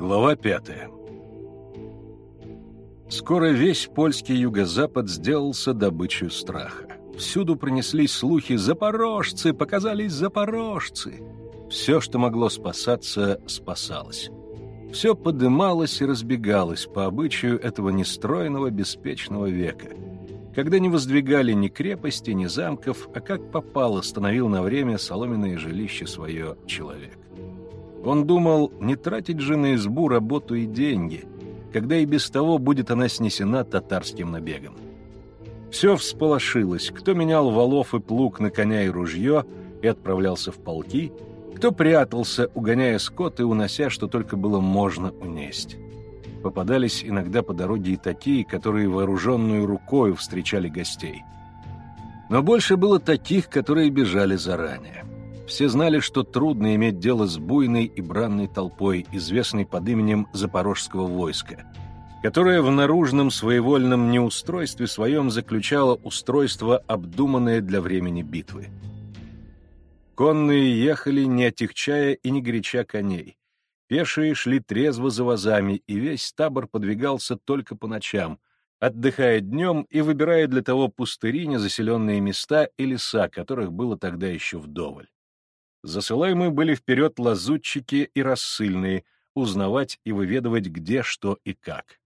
Глава пятая Скоро весь польский юго-запад сделался добычей страха. Всюду пронеслись слухи «Запорожцы! Показались запорожцы!» Все, что могло спасаться, спасалось. Все подымалось и разбегалось по обычаю этого нестроенного беспечного века, когда не воздвигали ни крепости, ни замков, а как попало становил на время соломенное жилище свое человек. Он думал, не тратить же на избу работу и деньги, когда и без того будет она снесена татарским набегом. Все всполошилось, кто менял валов и плуг на коня и ружье и отправлялся в полки, кто прятался, угоняя скот и унося, что только было можно унесть. Попадались иногда по дороге и такие, которые вооруженную рукою встречали гостей. Но больше было таких, которые бежали заранее. Все знали, что трудно иметь дело с буйной и бранной толпой, известной под именем Запорожского войска, которое в наружном своевольном неустройстве своем заключало устройство, обдуманное для времени битвы. Конные ехали, не отягчая и не горяча коней. Пешие шли трезво за вазами, и весь табор подвигался только по ночам, отдыхая днем и выбирая для того пустыри, незаселенные места и леса, которых было тогда еще вдоволь. Засылаемые были вперед лазутчики и рассыльные, узнавать и выведывать, где, что и как.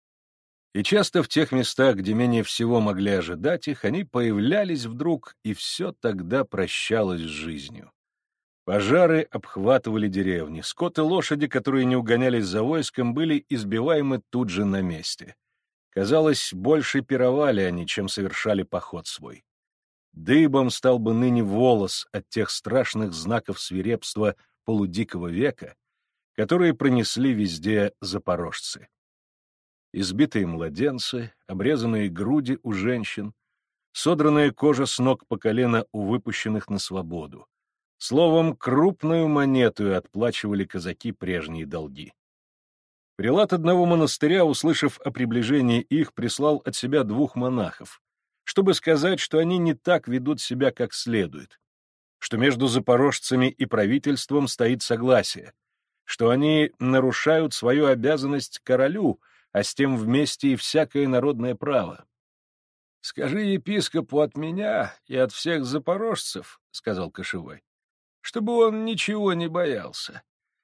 И часто в тех местах, где менее всего могли ожидать их, они появлялись вдруг, и все тогда прощалось с жизнью. Пожары обхватывали деревни, скот и лошади, которые не угонялись за войском, были избиваемы тут же на месте. Казалось, больше пировали они, чем совершали поход свой. Дыбом стал бы ныне волос от тех страшных знаков свирепства полудикого века, которые пронесли везде запорожцы. Избитые младенцы, обрезанные груди у женщин, содранная кожа с ног по колено у выпущенных на свободу. Словом, крупную монету отплачивали казаки прежние долги. Прилат одного монастыря, услышав о приближении их, прислал от себя двух монахов, чтобы сказать, что они не так ведут себя, как следует, что между запорожцами и правительством стоит согласие, что они нарушают свою обязанность королю, а с тем вместе и всякое народное право. — Скажи епископу от меня и от всех запорожцев, — сказал Кошевой, — чтобы он ничего не боялся.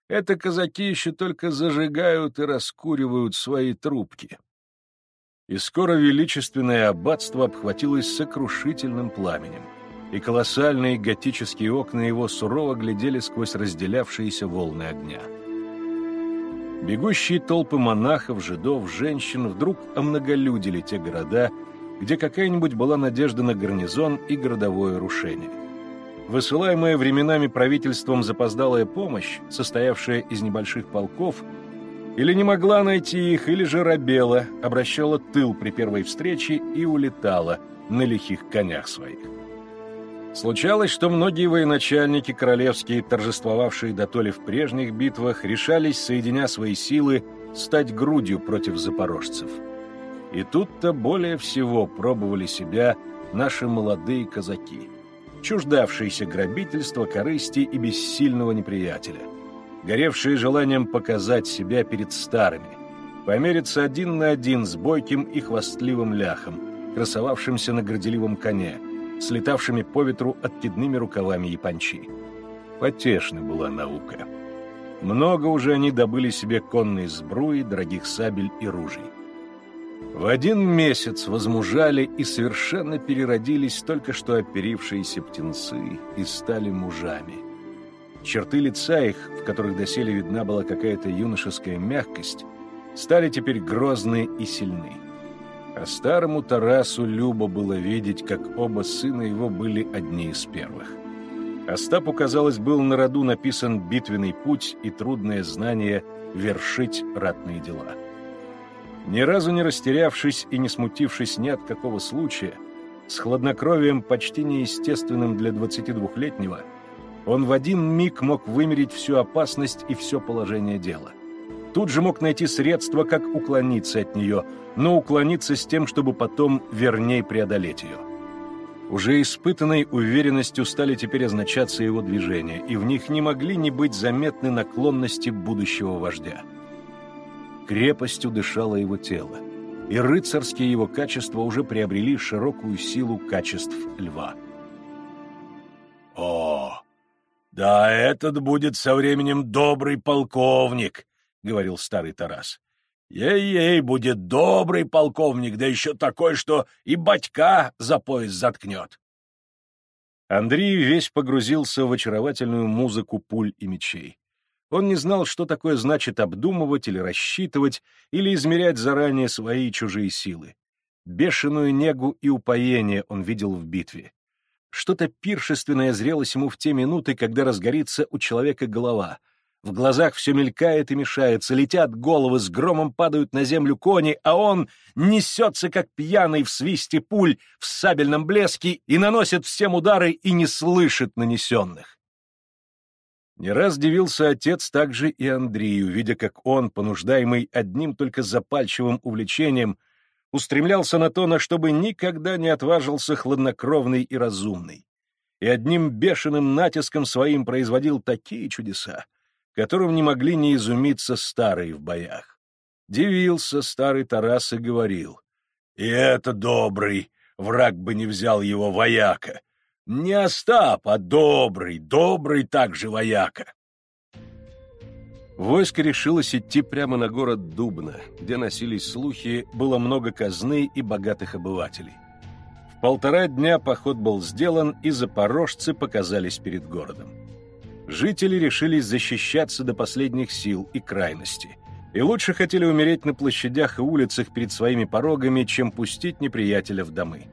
Это казаки еще только зажигают и раскуривают свои трубки и скоро величественное аббатство обхватилось сокрушительным пламенем, и колоссальные готические окна его сурово глядели сквозь разделявшиеся волны огня. Бегущие толпы монахов, жидов, женщин вдруг омноголюдили те города, где какая-нибудь была надежда на гарнизон и городовое рушение. Высылаемая временами правительством запоздалая помощь, состоявшая из небольших полков, или не могла найти их, или же робела, обращала тыл при первой встрече и улетала на лихих конях своих. Случалось, что многие военачальники королевские, торжествовавшие дотоле в прежних битвах, решались, соединя свои силы, стать грудью против запорожцев. И тут-то более всего пробовали себя наши молодые казаки, чуждавшиеся грабительства, корысти и бессильного неприятеля – горевшие желанием показать себя перед старыми, помериться один на один с бойким и хвастливым ляхом, красовавшимся на горделивом коне, слетавшими по ветру откидными рукавами япончи. Потешна была наука. Много уже они добыли себе конные сбруи, дорогих сабель и ружей. В один месяц возмужали и совершенно переродились только что оперившиеся птенцы и стали мужами — Черты лица их, в которых доселе видна была какая-то юношеская мягкость, стали теперь грозные и сильны. А старому Тарасу любо было видеть, как оба сына его были одни из первых. Остапу, казалось, был на роду написан битвенный путь и трудное знание вершить ратные дела. Ни разу не растерявшись и не смутившись ни от какого случая, с хладнокровием почти неестественным для 22-летнего, он в один миг мог вымерить всю опасность и все положение дела. Тут же мог найти средства, как уклониться от нее, но уклониться с тем, чтобы потом верней преодолеть ее. Уже испытанной уверенностью стали теперь означаться его движения, и в них не могли не быть заметны наклонности будущего вождя. Крепостью дышало его тело, и рыцарские его качества уже приобрели широкую силу качеств льва. «О, да этот будет со временем добрый полковник», — говорил старый Тарас. Ей-ей, будет добрый полковник, да еще такой, что и батька за пояс заткнет. Андрей весь погрузился в очаровательную музыку пуль и мечей. Он не знал, что такое значит обдумывать или рассчитывать, или измерять заранее свои и чужие силы. Бешеную негу и упоение он видел в битве. Что-то пиршественное зрелось ему в те минуты, когда разгорится у человека голова — в глазах все мелькает и мешается, летят головы, с громом падают на землю кони, а он несется, как пьяный в свисте пуль, в сабельном блеске и наносит всем удары и не слышит нанесенных. Не раз дивился отец также и Андрею, видя, как он, понуждаемый одним только запальчивым увлечением, устремлялся на то, на что бы никогда не отважился хладнокровный и разумный, и одним бешеным натиском своим производил такие чудеса, которым не могли не изумиться старые в боях. Дивился старый Тарас и говорил, «И это добрый, враг бы не взял его вояка. Не Остап, а добрый, добрый также вояка». Войско решилось идти прямо на город Дубна, где носились слухи, было много казны и богатых обывателей. В полтора дня поход был сделан, и запорожцы показались перед городом жители решились защищаться до последних сил и крайности, и лучше хотели умереть на площадях и улицах перед своими порогами, чем пустить неприятеля в домы.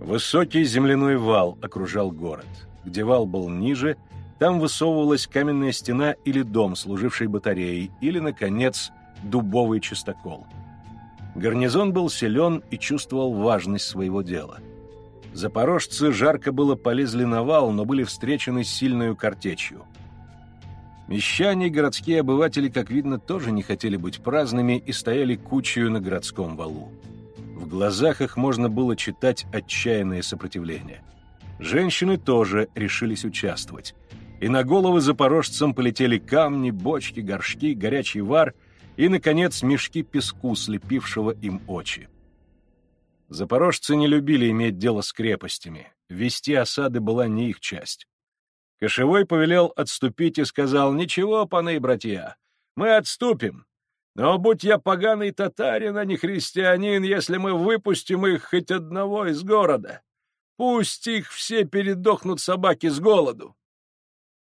Высокий земляной вал окружал город. Где вал был ниже, там высовывалась каменная стена или дом, служивший батареей, или, наконец, дубовый частокол. Гарнизон был силен и чувствовал важность своего дела – Запорожцы жарко было полезли на вал, но были встречены сильной картечью. Мещане и городские обыватели, как видно, тоже не хотели быть праздными и стояли кучею на городском валу. В глазах их можно было читать отчаянное сопротивление. Женщины тоже решились участвовать. И на головы запорожцам полетели камни, бочки, горшки, горячий вар и, наконец, мешки песку, слепившего им очи. Запорожцы не любили иметь дело с крепостями, вести осады была не их часть. Кошевой повелел отступить и сказал, «Ничего, паны и братья, мы отступим, но будь я поганый татарин, а не христианин, если мы выпустим их хоть одного из города. Пусть их все передохнут собаки с голоду».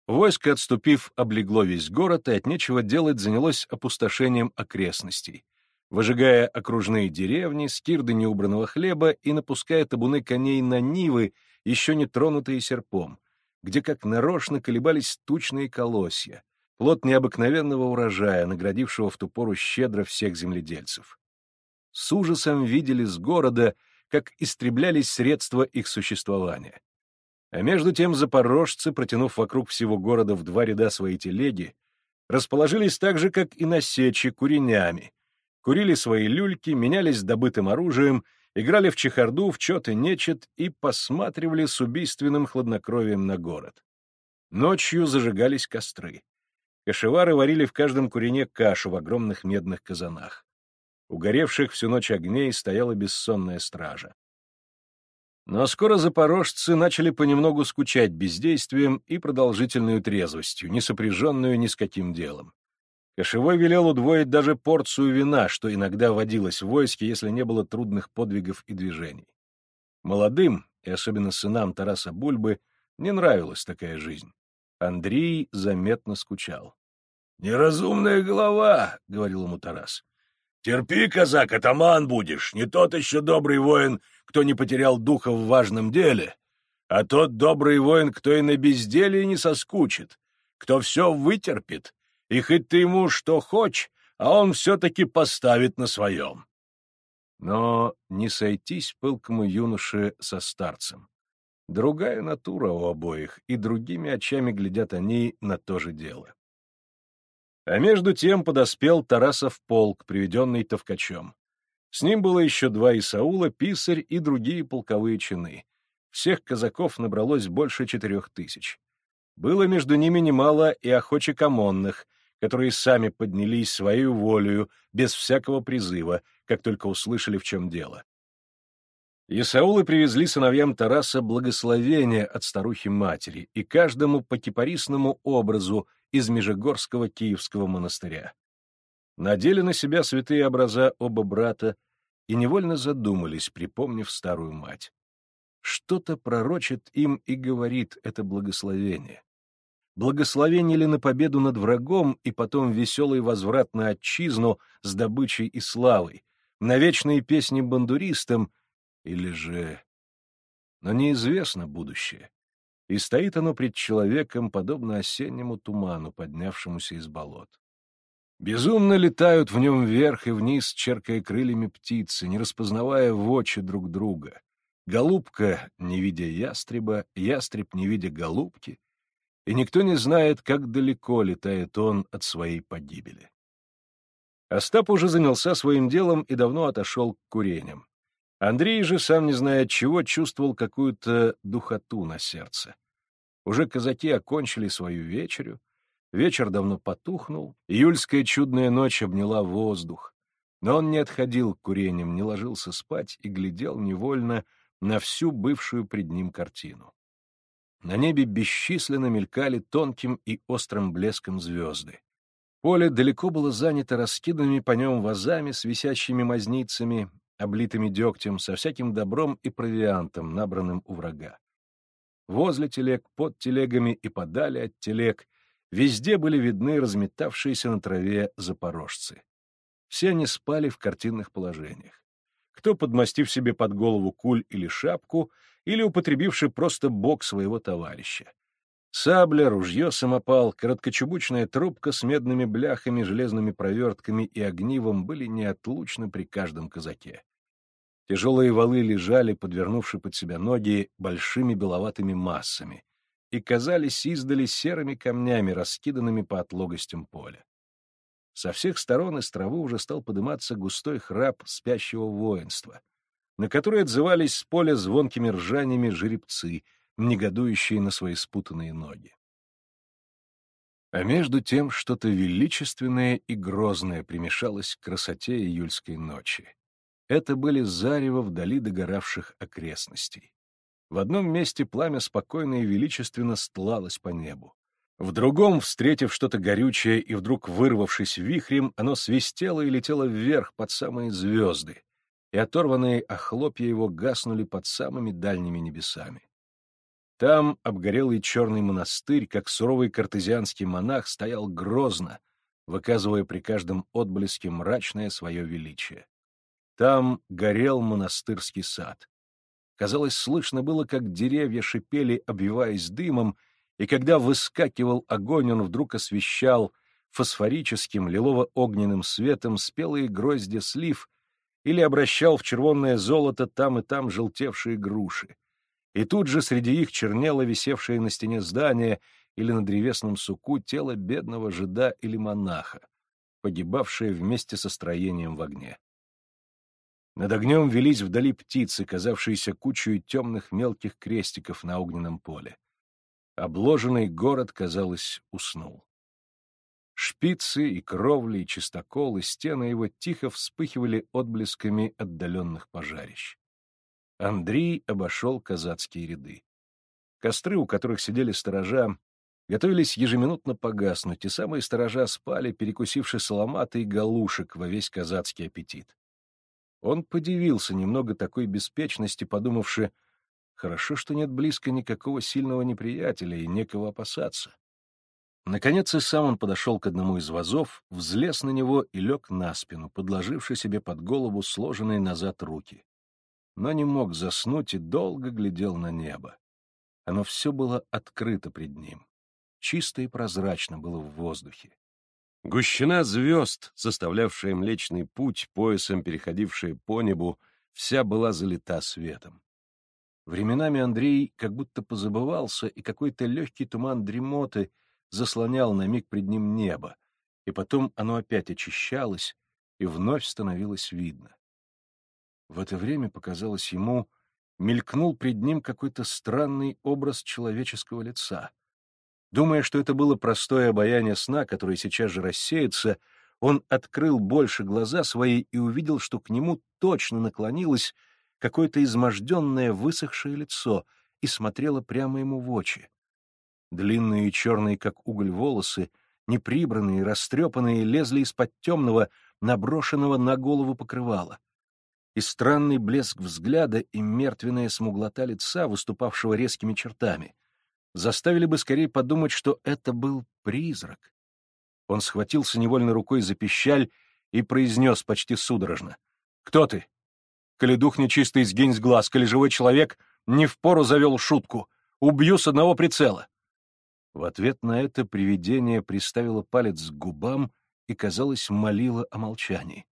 Войско, отступив, облегло весь город и от нечего делать занялось опустошением окрестностей, выжигая окружные деревни, скирды неубранного хлеба и напуская табуны коней на нивы, еще не тронутые серпом, где как нарочно колебались тучные колосья, плод необыкновенного урожая, наградившего в ту пору щедро всех земледельцев. С ужасом видели с города, как истреблялись средства их существования. А между тем запорожцы, протянув вокруг всего города в два ряда свои телеги, расположились так же, как и на сече, куренями, курили свои люльки, менялись добытым оружием, играли в чехарду, в чет и нечет и посматривали с убийственным хладнокровием на город. Ночью зажигались костры. Кашевары варили в каждом курине кашу в огромных медных казанах. У горевших всю ночь огней стояла бессонная стража. Но скоро запорожцы начали понемногу скучать бездействием и продолжительной трезвостью, не сопряженную ни с каким делом. Кошевой велел удвоить даже порцию вина, что иногда водилось в войске, если не было трудных подвигов и движений. Молодым, и особенно сынам Тараса Бульбы, не нравилась такая жизнь. Андрей заметно скучал. — Неразумная голова, — говорил ему Тарас. — Терпи, казак, атаман будешь, не тот еще добрый воин, кто не потерял духа в важном деле, а тот добрый воин, кто и на безделие не соскучит, кто все вытерпит, и хоть ты ему что хочешь, а он все-таки поставит на своем. Но не сойтись пылкому юноше со старцем. Другая натура у обоих, и другими очами глядят они на то же дело. А между тем подоспел Тарасов полк, приведенный Товкачем. С ним было еще два Исаула, писарь и другие полковые чины. Всех казаков набралось больше четырех тысяч. Было между ними немало и охочек ОМОНных, которые сами поднялись своей волею, без всякого призыва, как только услышали, в чем дело. Исаулы привезли сыновьям Тараса благословение от старухи-матери и каждому по кипарисному образу из Межегорского Киевского монастыря. Надели на себя святые образа оба брата и невольно задумались, припомнив старую мать. Что-то пророчит им и говорит это благословение. Благословение ли на победу над врагом и потом веселый возврат на отчизну с добычей и славой, на вечные песни бандуристам — или же... Но неизвестно будущее, и стоит оно пред человеком, подобно осеннему туману, поднявшемуся из болот. Безумно летают в нем вверх и вниз, черкая крыльями птицы, не распознавая в очи друг друга. Голубка, не видя ястреба, ястреб, не видя голубки, и никто не знает, как далеко летает он от своей погибели. Остап уже занялся своим делом и давно отошел к курениям. Андрей же, сам не зная чего, чувствовал какую-то духоту на сердце. Уже казаки окончили свою вечерю, вечер давно потухнул, июльская чудная ночь обняла воздух, но он не отходил к курениям, не ложился спать и глядел невольно на всю бывшую пред ним картину. На небе бесчисленно мелькали тонким и острым блеском звезды. Поле далеко было занято раскиданными по нем вазами с висящими мазницами, облитыми дегтем, со всяким добром и провиантом, набранным у врага. Возле телег, под телегами и подали от телег везде были видны разметавшиеся на траве запорожцы. Все они спали в картинных положениях. Кто, подмастив себе под голову куль или шапку, или употребивший просто бок своего товарища. Сабля, ружье, самопал, короткочубучная трубка с медными бляхами, железными провертками и огнивом были неотлучны при каждом казаке. Тяжелые валы лежали, подвернувши под себя ноги, большими беловатыми массами, и казались издали серыми камнями, раскиданными по отлогостям поля. Со всех сторон из травы уже стал подниматься густой храп спящего воинства, на который отзывались с поля звонкими ржаниями жеребцы — негодующие на свои спутанные ноги. А между тем что-то величественное и грозное примешалось к красоте июльской ночи. Это были зарево вдали догоравших окрестностей. В одном месте пламя спокойно и величественно стлалось по небу. В другом, встретив что-то горючее и вдруг вырвавшись вихрем, оно свистело и летело вверх под самые звезды, и оторванные охлопья его гаснули под самыми дальними небесами. Там обгорелый черный монастырь, как суровый картезианский монах, стоял грозно, выказывая при каждом отблеске мрачное свое величие. Там горел монастырский сад. Казалось, слышно было, как деревья шипели, обвиваясь дымом, и когда выскакивал огонь, он вдруг освещал фосфорическим лилово-огненным светом спелые гроздья слив или обращал в червонное золото там и там желтевшие груши и тут же среди их чернело висевшее на стене здание или на древесном суку тело бедного жида или монаха, погибавшее вместе со строением в огне. Над огнем велись вдали птицы, казавшиеся кучей темных мелких крестиков на огненном поле. Обложенный город, казалось, уснул. Шпицы и кровли, и чистокол, и стены его тихо вспыхивали отблесками отдаленных пожарищ. Андрей обошел казацкие ряды. Костры, у которых сидели сторожа, готовились ежеминутно погаснуть, и самые сторожа спали, перекусивши соломаты и галушек во весь казацкий аппетит. Он подивился немного такой беспечности, подумавши, хорошо, что нет близко никакого сильного неприятеля и некого опасаться. Наконец и сам он подошел к одному из вазов, взлез на него и лег на спину, подложивши себе под голову сложенные назад руки но не мог заснуть и долго глядел на небо. Оно все было открыто пред ним. Чисто и прозрачно было в воздухе. Гущина звезд, составлявшая Млечный Путь, поясом переходившая по небу, вся была залита светом. Временами Андрей как будто позабывался, и какой-то легкий туман дремоты заслонял на миг пред ним небо, и потом оно опять очищалось, и вновь становилось видно. В это время, показалось ему, мелькнул пред ним какой-то странный образ человеческого лица. Думая, что это было простое обаяние сна, которое сейчас же рассеется, он открыл больше глаза свои и увидел, что к нему точно наклонилось какое-то изможденное, высохшее лицо и смотрело прямо ему в очи. Длинные черные, как уголь, волосы, неприбранные, растрепанные, лезли из-под темного, наброшенного на голову покрывала и странный блеск взгляда и мертвенная смуглота лица, выступавшего резкими чертами, заставили бы скорее подумать, что это был призрак. Он схватился невольно рукой за пищаль и произнес почти судорожно. «Кто ты? Коли дух нечистый, сгинь с глаз, коли живой человек, не впору завел шутку. Убью с одного прицела». В ответ на это привидение приставило палец к губам и, казалось, молило о молчании.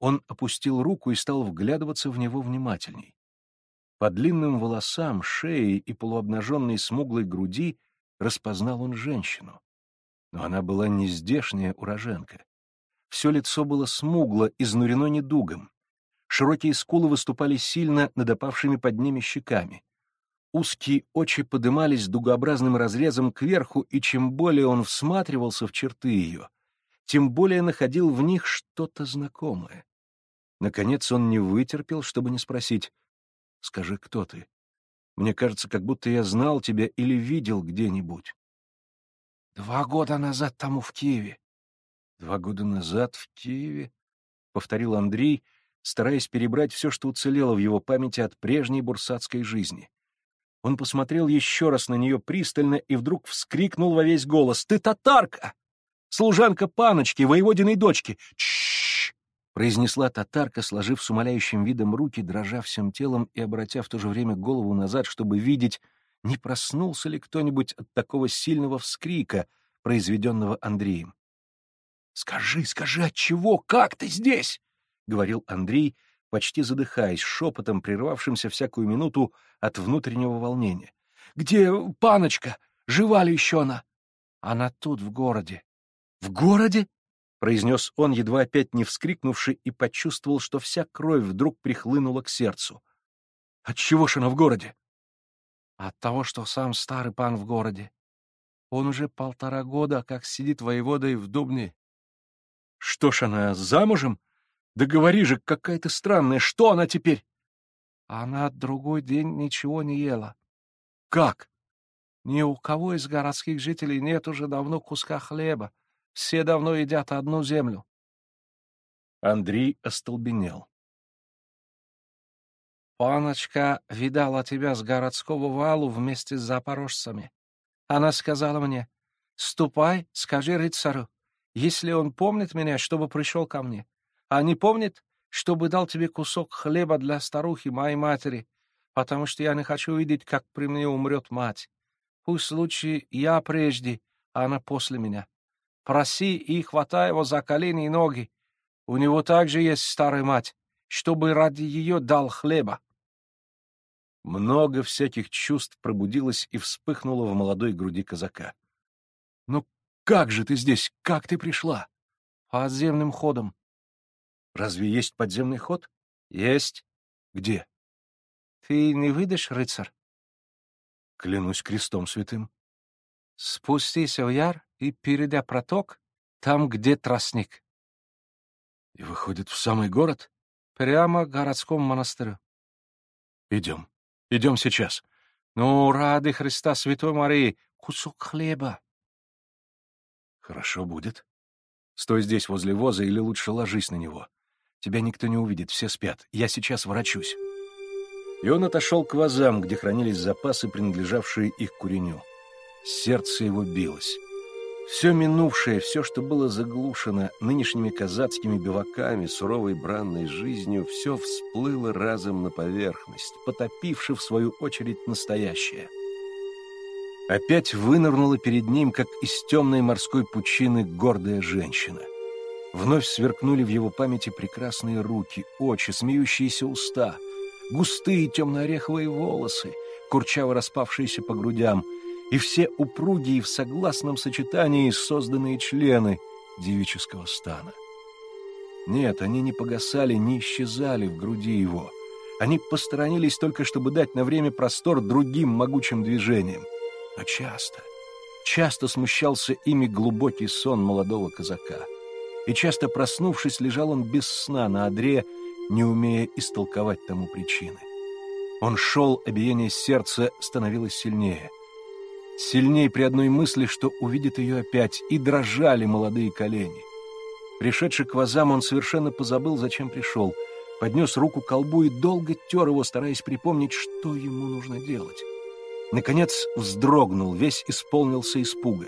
Он опустил руку и стал вглядываться в него внимательней. По длинным волосам, шее и полуобнаженной смуглой груди распознал он женщину. Но она была не здешняя уроженка. Все лицо было смугло, изнурено недугом. Широкие скулы выступали сильно над опавшими под ними щеками. Узкие очи подымались дугообразным разрезом кверху, и чем более он всматривался в черты ее, тем более находил в них что-то знакомое. Наконец он не вытерпел, чтобы не спросить. «Скажи, кто ты? Мне кажется, как будто я знал тебя или видел где-нибудь». «Два года назад тому в Киеве». «Два года назад в Киеве?» — повторил Андрей, стараясь перебрать все, что уцелело в его памяти от прежней бурсатской жизни. Он посмотрел еще раз на нее пристально и вдруг вскрикнул во весь голос. «Ты татарка! Служанка паночки, воеводиной дочки! Чш! Произнесла татарка, сложив с умоляющим видом руки, дрожа всем телом и обратя в то же время голову назад, чтобы видеть, не проснулся ли кто-нибудь от такого сильного вскрика, произведенного Андреем. «Скажи, скажи, от чего? Как ты здесь?» — говорил Андрей, почти задыхаясь, шепотом, прервавшимся всякую минуту от внутреннего волнения. «Где паночка? Жива ли еще она?» «Она тут, в городе». «В городе?» — произнес он, едва опять не вскрикнувши, и почувствовал, что вся кровь вдруг прихлынула к сердцу. «Отчего ж она в городе?» «От того, что сам старый пан в городе. Он уже полтора года как сидит воеводой в Дубне». «Что ж она, замужем? Да говори же, какая ты странная, что она теперь?» «Она другой день ничего не ела». «Как?» «Ни у кого из городских жителей нет уже давно куска хлеба. Все давно едят одну землю. Андрей остолбенел. «Паночка видала тебя с городского валу вместе с запорожцами. Она сказала мне, «Ступай, скажи рыцарю, если он помнит меня, чтобы пришел ко мне, а не помнит, чтобы дал тебе кусок хлеба для старухи, моей матери, потому что я не хочу видеть, как при мне умрет мать. Пусть лучше я прежде, а она после меня. Проси и хватай его за колени и ноги. У него также есть старая мать, чтобы ради ее дал хлеба. Много всяких чувств пробудилось и вспыхнуло в молодой груди казака. — Ну как же ты здесь? Как ты пришла? — Подземным ходом. — Разве есть подземный ход? — Есть. — Где? — Ты не выйдешь, рыцарь? — Клянусь крестом святым. — Спустись в яр и перейдя проток, там, где тростник. И выходит в самый город? Прямо к городскому монастырю. Идем. Идем сейчас. Ну, ради Христа Святой Марии, кусок хлеба. Хорошо будет. Стой здесь возле воза или лучше ложись на него. Тебя никто не увидит, все спят. Я сейчас ворочусь. И он отошел к вазам, где хранились запасы, принадлежавшие их куреню. Сердце его билось. Все минувшее, все, что было заглушено нынешними казацкими биваками, суровой бранной жизнью, все всплыло разом на поверхность, потопивши в свою очередь настоящее. Опять вынырнула перед ним, как из темной морской пучины, гордая женщина. Вновь сверкнули в его памяти прекрасные руки, очи, смеющиеся уста, густые темно-ореховые волосы, курчаво распавшиеся по грудям — и все упругие в согласном сочетании созданные члены девического стана. Нет, они не погасали, не исчезали в груди его. Они посторонились только, чтобы дать на время простор другим могучим движениям. Но часто, часто смущался ими глубокий сон молодого казака. И часто, проснувшись, лежал он без сна на одре, не умея истолковать тому причины. Он шел, а биение сердца становилось сильнее. Сильнее при одной мысли, что увидит ее опять, и дрожали молодые колени. Пришедший к вазам, он совершенно позабыл, зачем пришел. Поднес руку к колбу и долго тер его, стараясь припомнить, что ему нужно делать. Наконец вздрогнул, весь исполнился испуга.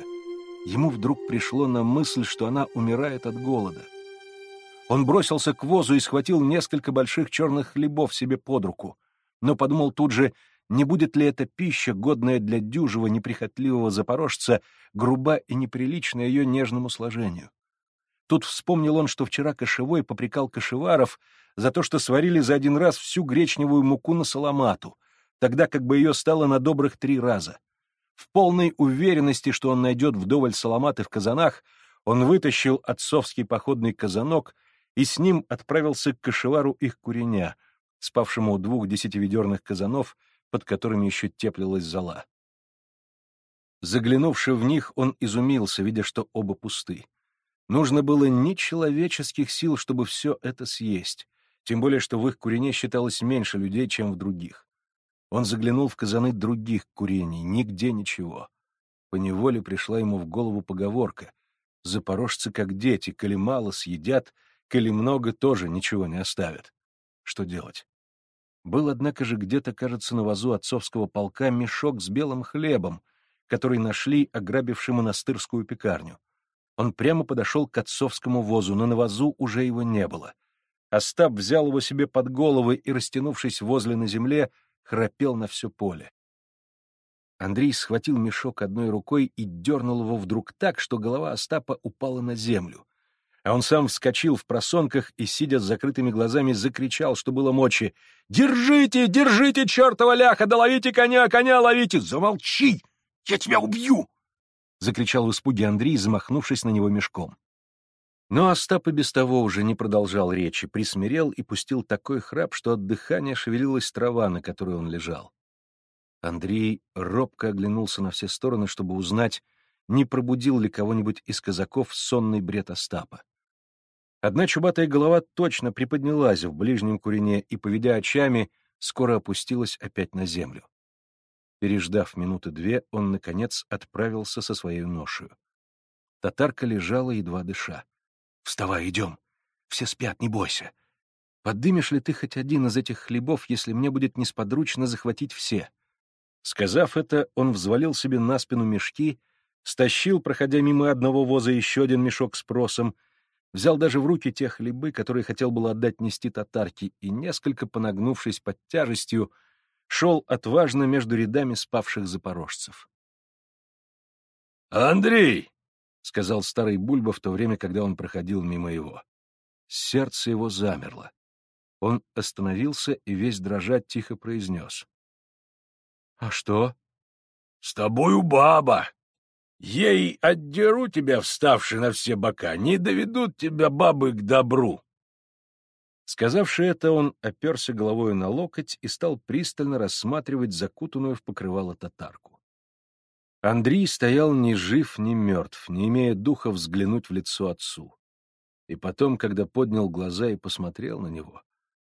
Ему вдруг пришло на мысль, что она умирает от голода. Он бросился к возу и схватил несколько больших черных хлебов себе под руку, но подумал тут же, не будет ли эта пища, годная для дюжего неприхотливого запорожца, груба и неприлична ее нежному сложению. Тут вспомнил он, что вчера Кошевой попрекал кошеваров за то, что сварили за один раз всю гречневую муку на саламату, тогда как бы ее стало на добрых три раза. В полной уверенности, что он найдет вдоволь саламаты в казанах, он вытащил отцовский походный казанок и с ним отправился к кошевару их куреня, спавшему у двух десятиведерных казанов, под которыми еще теплилась зола. Заглянувши в них, он изумился, видя, что оба пусты. Нужно было ни человеческих сил, чтобы все это съесть, тем более, что в их курине считалось меньше людей, чем в других. Он заглянул в казаны других курений, нигде ничего. Поневоле пришла ему в голову поговорка «Запорожцы как дети, коли мало съедят, коли много тоже ничего не оставят». Что делать? Был, однако же, где-то, кажется, на вазу отцовского полка мешок с белым хлебом, который нашли, ограбивший монастырскую пекарню. Он прямо подошел к отцовскому возу, но на вазу уже его не было. Остап взял его себе под головы и, растянувшись возле на земле, храпел на все поле. Андрей схватил мешок одной рукой и дернул его вдруг так, что голова Остапа упала на землю. А он сам вскочил в просонках и, сидя с закрытыми глазами, закричал, что было мочи. «Держите, держите, чертова ляха! Да коня, коня ловите! Замолчи! Я тебя убью!» — закричал в испуге Андрей, замахнувшись на него мешком. Но Остап и без того уже не продолжал речи, присмирел и пустил такой храп, что от дыхания шевелилась трава, на которой он лежал. Андрей робко оглянулся на все стороны, чтобы узнать, не пробудил ли кого-нибудь из казаков сонный бред Остапа. Одна чубатая голова точно приподнялась в ближнем курине и, поведя очами, скоро опустилась опять на землю. Переждав минуты две, он, наконец, отправился со своей ношею. Татарка лежала, едва дыша. — Вставай, идем. Все спят, не бойся. Подымешь ли ты хоть один из этих хлебов, если мне будет несподручно захватить все? Сказав это, он взвалил себе на спину мешки, стащил, проходя мимо одного воза, еще один мешок с просом, взял даже в руки те хлебы, которые хотел было отдать нести татарке, и, несколько понагнувшись под тяжестью, шел отважно между рядами спавших запорожцев. «Андрей!» — сказал старый Бульба в то время, когда он проходил мимо его. Сердце его замерло. Он остановился и весь дрожать тихо произнес. — А что? — С тобою баба. Ей отдеру тебя, вставший на все бока, не доведут тебя бабы к добру. Сказавши это, он оперся головой на локоть и стал пристально рассматривать закутанную в покрывало татарку. Андрей стоял ни жив, ни мертв, не имея духа взглянуть в лицо отцу. И потом, когда поднял глаза и посмотрел на него,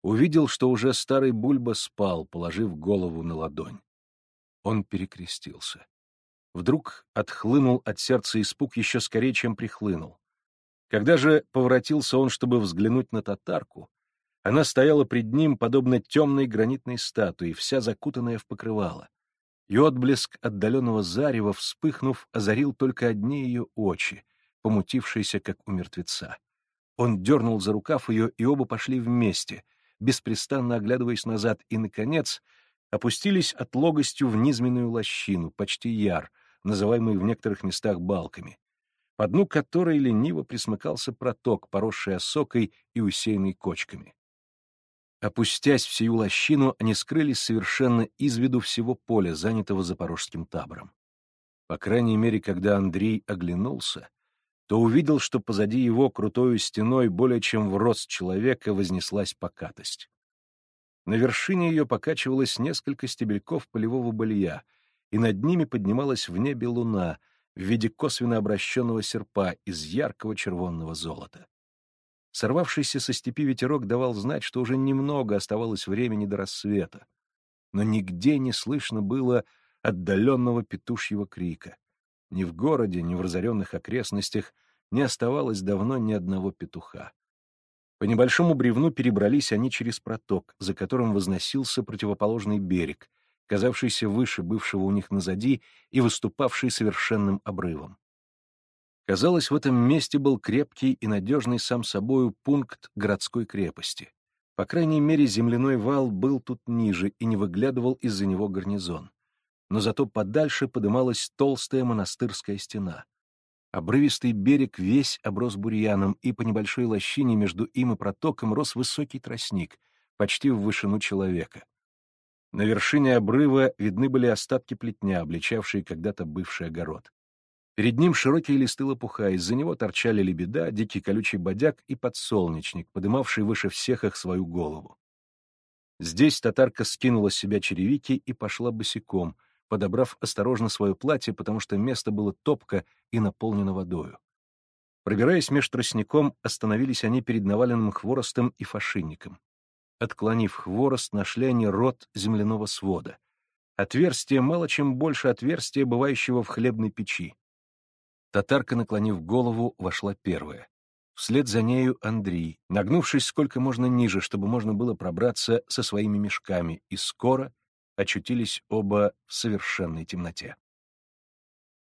увидел, что уже старый Бульба спал, положив голову на ладонь. Он перекрестился. Вдруг отхлынул от сердца испуг еще скорее, чем прихлынул. Когда же поворотился он, чтобы взглянуть на татарку, она стояла пред ним, подобно темной гранитной статуе, вся закутанная в покрывало. И отблеск отдаленного зарева, вспыхнув, озарил только одни ее очи, помутившиеся, как у мертвеца. Он дернул за рукав ее, и оба пошли вместе, беспрестанно оглядываясь назад, и, наконец, опустились от логостью в низменную лощину, почти яр, называемый в некоторых местах балками, по дну которой лениво присмыкался проток, поросший осокой и усеянный кочками. Опустясь в сию лощину, они скрылись совершенно из виду всего поля, занятого запорожским табором. По крайней мере, когда Андрей оглянулся, то увидел, что позади его крутою стеной более чем в рост человека вознеслась покатость. На вершине ее покачивалось несколько стебельков полевого былья, и над ними поднималась в небе луна в виде косвенно обращенного серпа из яркого червонного золота. Сорвавшийся со степи ветерок давал знать, что уже немного оставалось времени до рассвета, но нигде не слышно было отдаленного петушьего крика. Ни в городе, ни в разоренных окрестностях не оставалось давно ни одного петуха. По небольшому бревну перебрались они через проток, за которым возносился противоположный берег, казавшийся выше бывшего у них назади и выступавший совершенным обрывом. Казалось, в этом месте был крепкий и надежный сам собою пункт городской крепости. По крайней мере, земляной вал был тут ниже и не выглядывал из-за него гарнизон. Но зато подальше подымалась толстая монастырская стена. Обрывистый берег весь оброс бурьяном, и по небольшой лощине между им и протоком рос высокий тростник, почти в вышину человека. На вершине обрыва видны были остатки плетня, обличавшие когда-то бывший огород. Перед ним широкие листы лопуха, из-за него торчали лебеда, дикий колючий бодяг и подсолнечник, подымавший выше всех их свою голову. Здесь татарка скинула с себя черевики и пошла босиком, подобрав осторожно свое платье, потому что место было топко и наполнено водою. Пробираясь меж тростником, остановились они перед наваленным хворостом и фашинником. Отклонив хворост, нашли они рот земляного свода. Отверстие мало чем больше отверстия, бывающего в хлебной печи. Татарка, наклонив голову, вошла первая. Вслед за нею Андрей, нагнувшись сколько можно ниже, чтобы можно было пробраться со своими мешками, и скоро очутились оба в совершенной темноте.